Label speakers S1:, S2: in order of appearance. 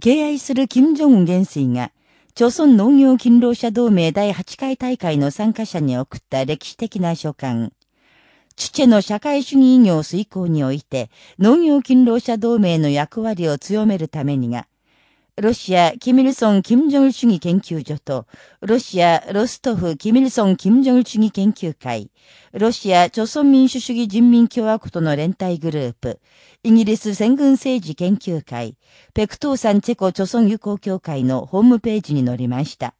S1: 敬愛する金正恩元帥が、朝鮮農業勤労者同盟第8回大会の参加者に送った歴史的な書簡。父の社会主義医業遂行において、農業勤労者同盟の役割を強めるためにが、ロシア、キミルソン・キム・ジョン主義研究所と、ロシア、ロストフ、キミルソン・キム・ジョン主義研究会、ロシア、朝鮮民主主義人民共和国との連帯グループ、イギリス戦軍政治研究会、ペクトーサンチェコ朝鮮友好協会のホームページに載りました。